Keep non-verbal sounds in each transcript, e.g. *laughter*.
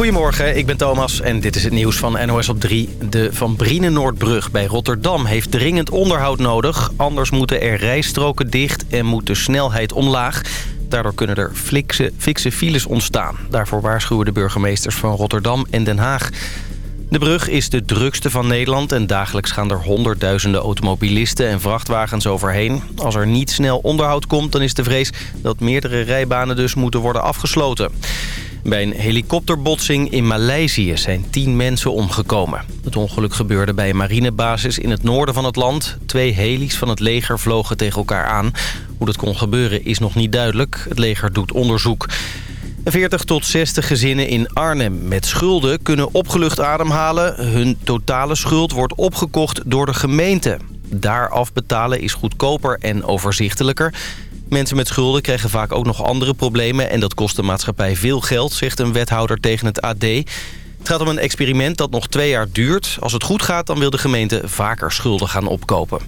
Goedemorgen, ik ben Thomas en dit is het nieuws van NOS op 3. De Van Brienenoordbrug bij Rotterdam heeft dringend onderhoud nodig. Anders moeten er rijstroken dicht en moet de snelheid omlaag. Daardoor kunnen er fikse files ontstaan. Daarvoor waarschuwen de burgemeesters van Rotterdam en Den Haag. De brug is de drukste van Nederland en dagelijks gaan er honderdduizenden automobilisten en vrachtwagens overheen. Als er niet snel onderhoud komt, dan is de vrees dat meerdere rijbanen dus moeten worden afgesloten. Bij een helikopterbotsing in Maleisië zijn tien mensen omgekomen. Het ongeluk gebeurde bij een marinebasis in het noorden van het land. Twee helis van het leger vlogen tegen elkaar aan. Hoe dat kon gebeuren is nog niet duidelijk. Het leger doet onderzoek. 40 tot 60 gezinnen in Arnhem met schulden kunnen opgelucht ademhalen. Hun totale schuld wordt opgekocht door de gemeente. Daar afbetalen is goedkoper en overzichtelijker. Mensen met schulden krijgen vaak ook nog andere problemen... en dat kost de maatschappij veel geld, zegt een wethouder tegen het AD. Het gaat om een experiment dat nog twee jaar duurt. Als het goed gaat, dan wil de gemeente vaker schulden gaan opkopen.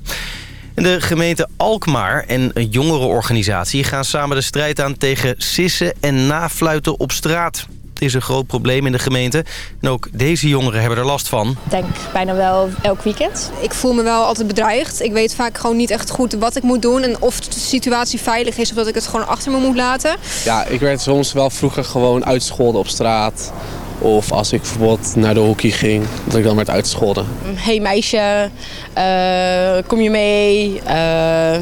De gemeente Alkmaar en een jongerenorganisatie gaan samen de strijd aan tegen sissen en nafluiten op straat is een groot probleem in de gemeente. En ook deze jongeren hebben er last van. Ik denk bijna wel elk weekend. Ik voel me wel altijd bedreigd. Ik weet vaak gewoon niet echt goed wat ik moet doen. En of de situatie veilig is of dat ik het gewoon achter me moet laten. Ja, ik werd soms wel vroeger gewoon uitgescholden op straat. Of als ik bijvoorbeeld naar de hockey ging, dat ik dan werd uitgescholden. Hey meisje, uh, kom je mee? Uh,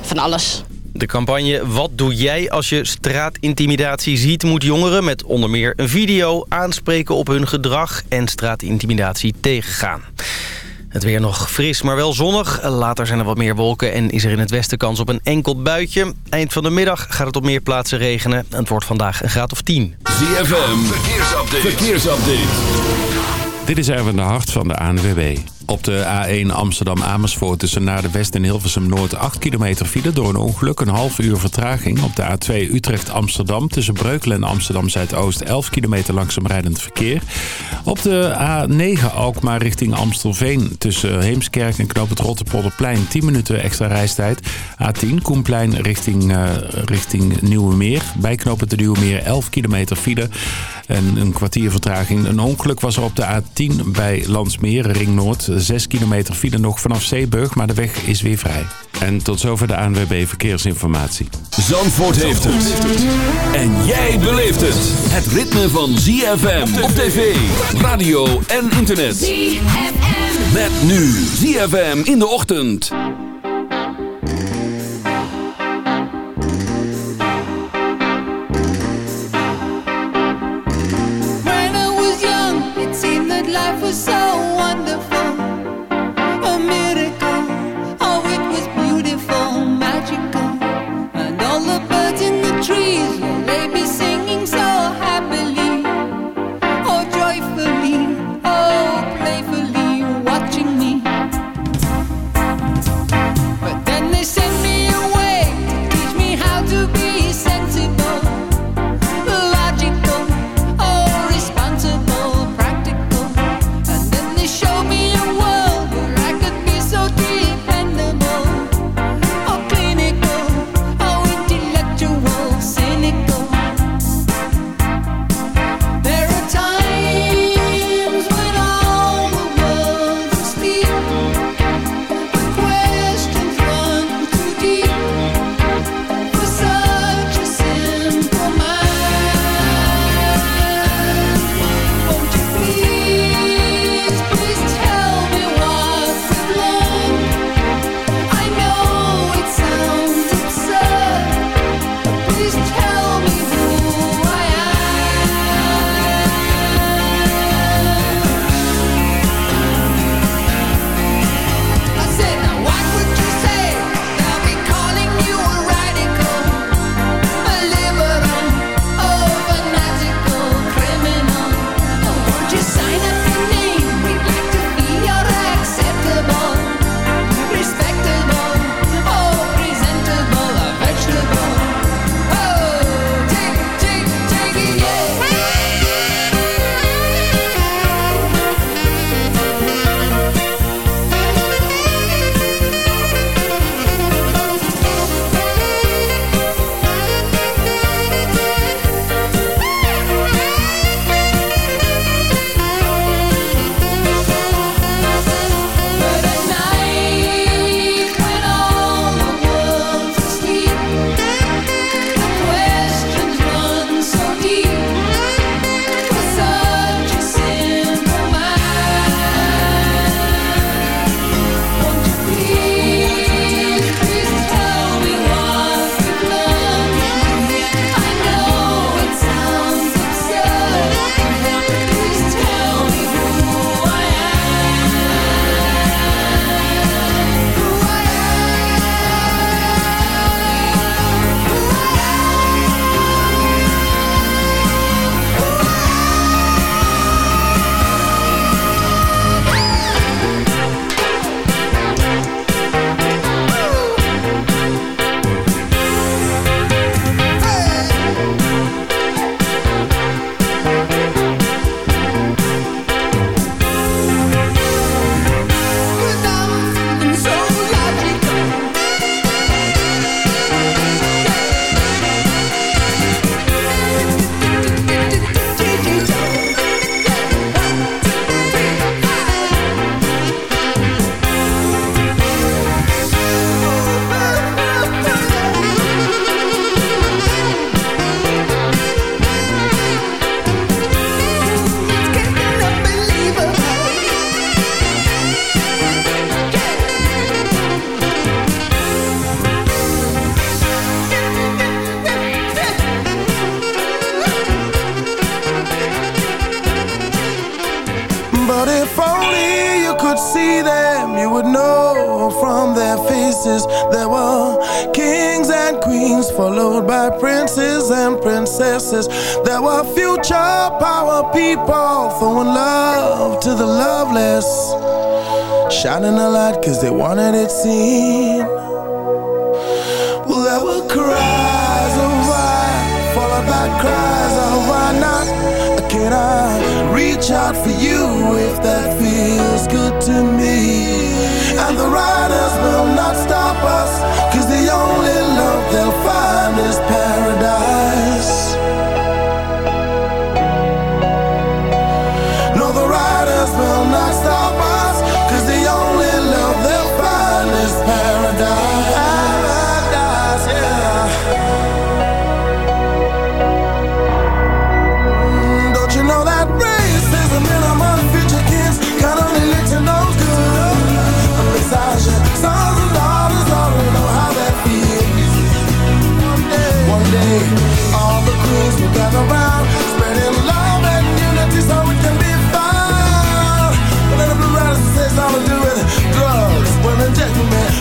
van alles. De campagne Wat doe jij als je straatintimidatie ziet... moet jongeren met onder meer een video aanspreken op hun gedrag... en straatintimidatie tegengaan. Het weer nog fris, maar wel zonnig. Later zijn er wat meer wolken en is er in het westen kans op een enkel buitje. Eind van de middag gaat het op meer plaatsen regenen. Het wordt vandaag een graad of 10. ZFM, verkeersupdate. verkeersupdate. Dit is Erwin de Hart van de ANWB. Op de A1 Amsterdam-Amersfoort tussen naar de West en Hilversum-Noord 8 kilometer file door een ongeluk. Een half uur vertraging. Op de A2 Utrecht-Amsterdam tussen Breukelen en Amsterdam-Zuidoost 11 kilometer langzaam rijdend verkeer. Op de A9 Alkmaar richting Amstelveen tussen Heemskerk en Knoop het Rotterpolderplein 10 minuten extra reistijd. A10 Koenplein richting, uh, richting Nieuwemeer. Bij Knoop het de Nieuwemeer 11 kilometer file en een kwartier vertraging. Een ongeluk was er op de A10 bij Landsmeer, Ring Noord. 6 kilometer file nog vanaf Zeeburg, maar de weg is weer vrij. En tot zover de ANWB Verkeersinformatie. Zandvoort heeft het. En jij beleeft het. Het ritme van ZFM op tv, radio en internet. ZFM. Met nu ZFM in de ochtend.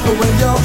But when you're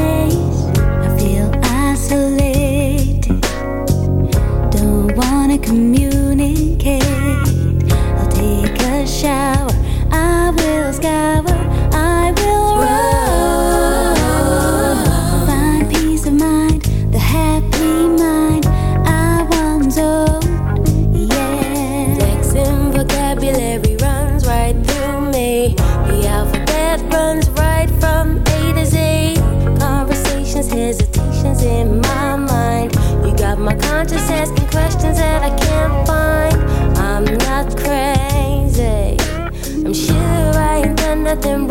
nothing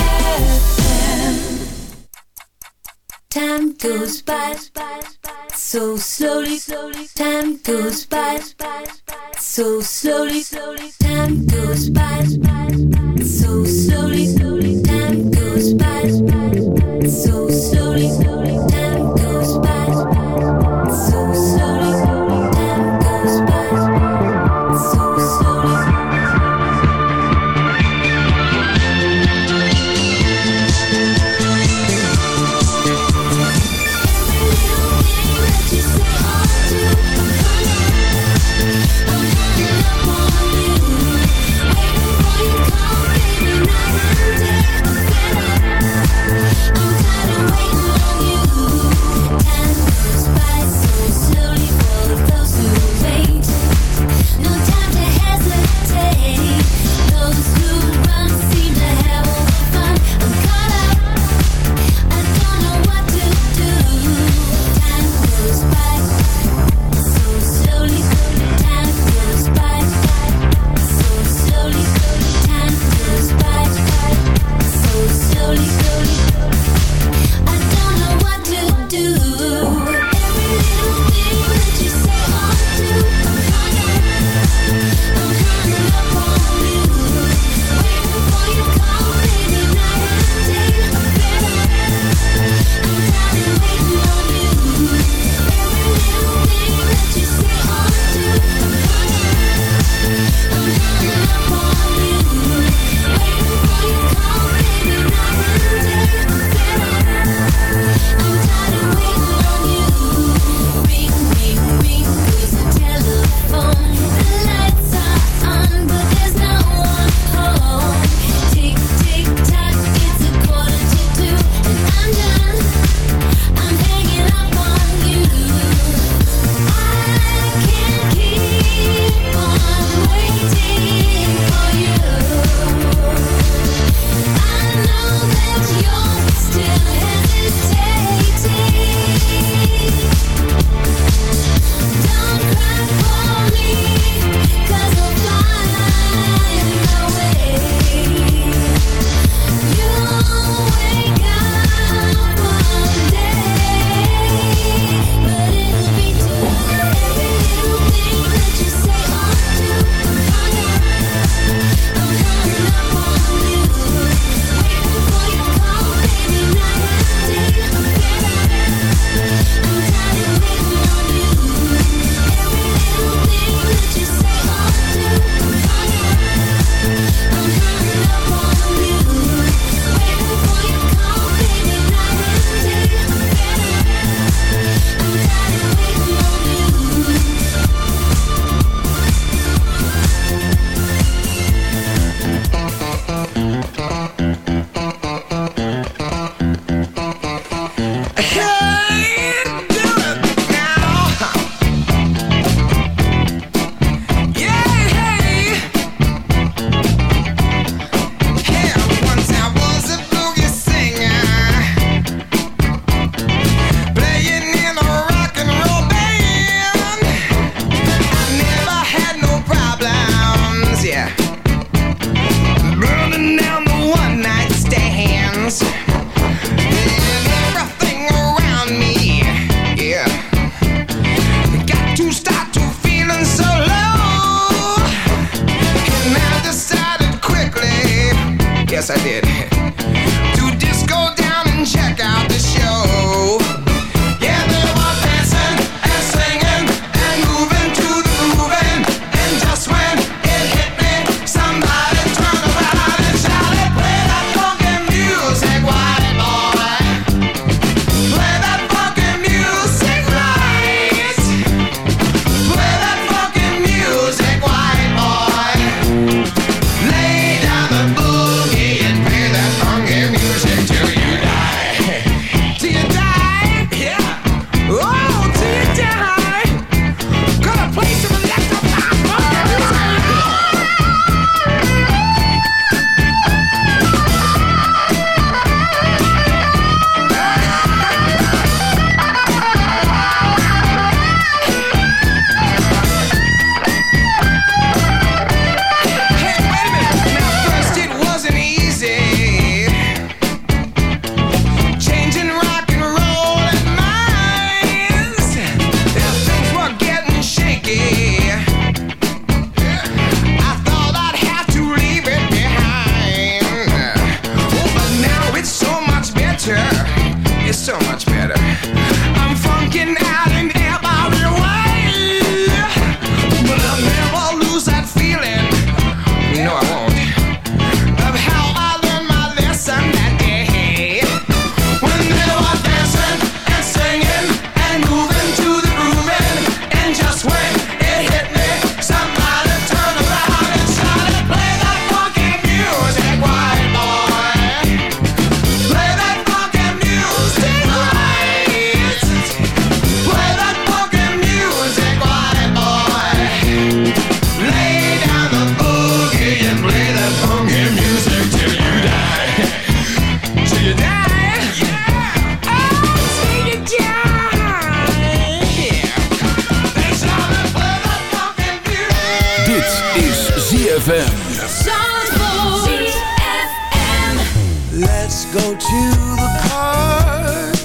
Let's go to the park.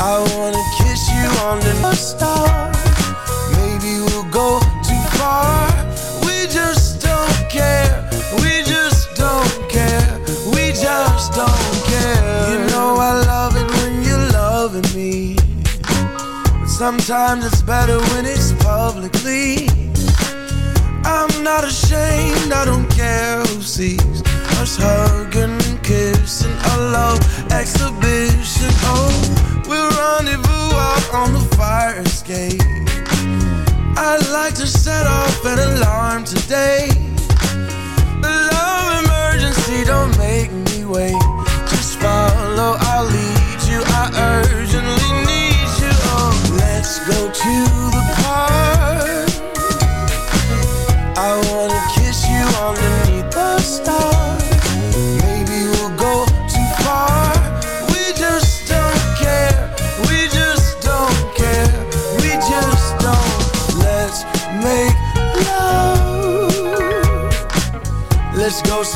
I wanna kiss you under the stars. Maybe we'll go too far. We just don't care. We just don't care. We just don't care. You know I love it when you're loving me. But sometimes it's better when it's publicly. I'm not ashamed, I don't care who sees us hugging and kissing a love exhibition. Oh, we'll rendezvous out on the fire escape. I'd like to set off an alarm today. A love emergency, don't make me wait. Just follow, I'll lead you. I urgently need you. Oh, let's go to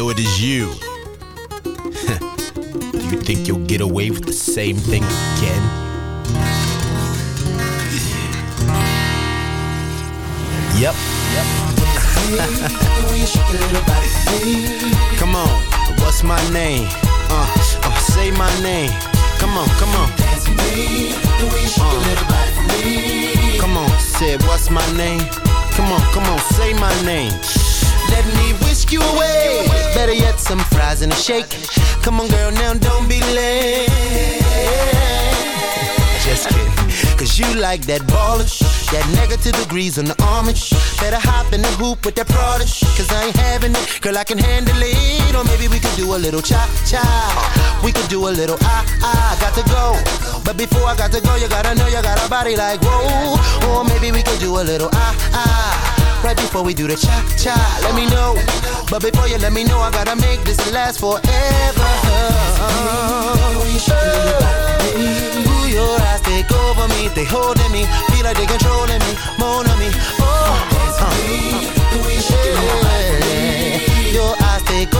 So it is you. *laughs* Do you think you'll get away with the same thing again? Come on, what's my name? Uh, uh, say my name. Come on, come on. Uh, come on, said what's my name? Come on, come on, say my name. Let me whisk you away. Better yet, some fries and a shake. Come on, girl, now don't be late. Just kidding. Cause you like that baller. That negative degrees on the Amish. Better hop in the hoop with that Prada. Cause I ain't having it. Girl, I can handle it. Or maybe we could do a little cha cha. We could do a little ah ah. Got to go. But before I got to go, you gotta know you got a body like whoa. Or maybe we could do a little ah ah. Right before we do the cha cha, let me know. But before you let me know, I gotta make this last forever. Ooh, your eyes take over me, they holding me, feel like they controlling me, more on me. Oh, uh. yeah. Your eyes take over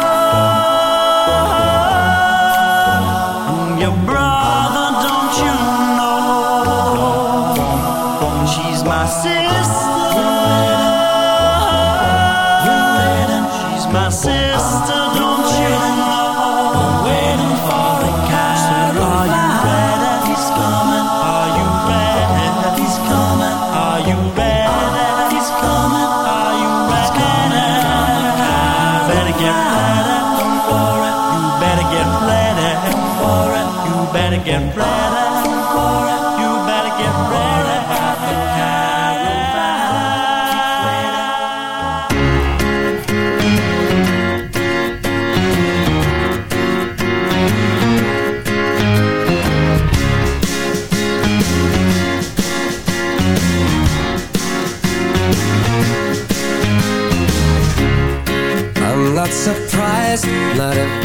It. You better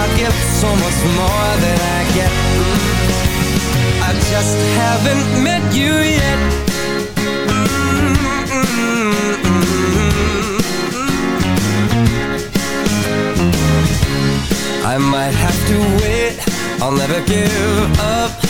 I'll give so much more than I get. I just haven't met you yet. I might have to wait, I'll never give up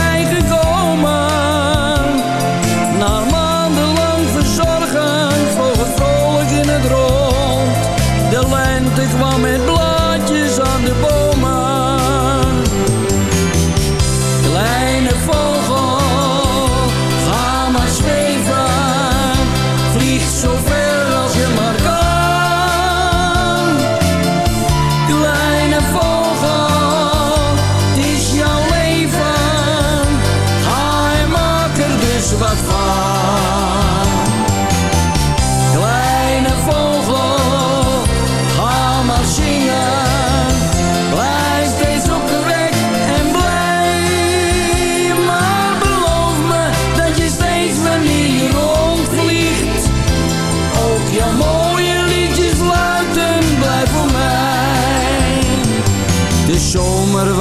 Lente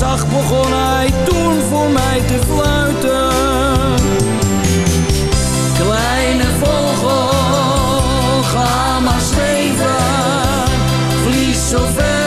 zacht begon hij toen voor mij te fluiten. Kleine vogel, ga maar zweven. Vlieg zo ver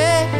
querer.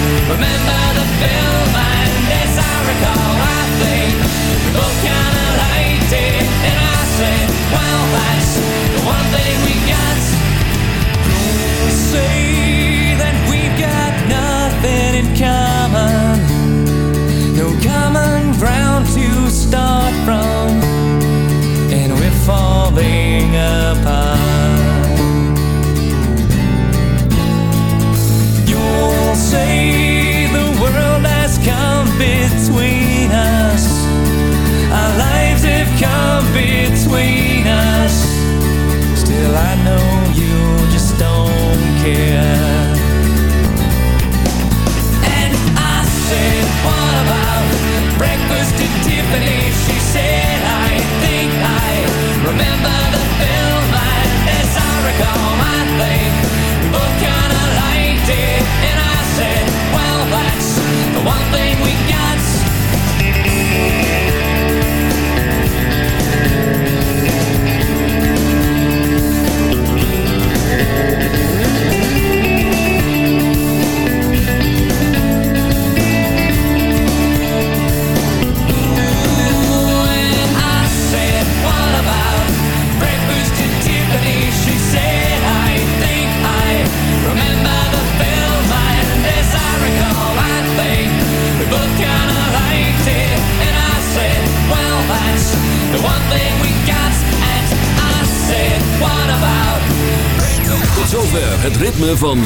Remember the film, and this I recall.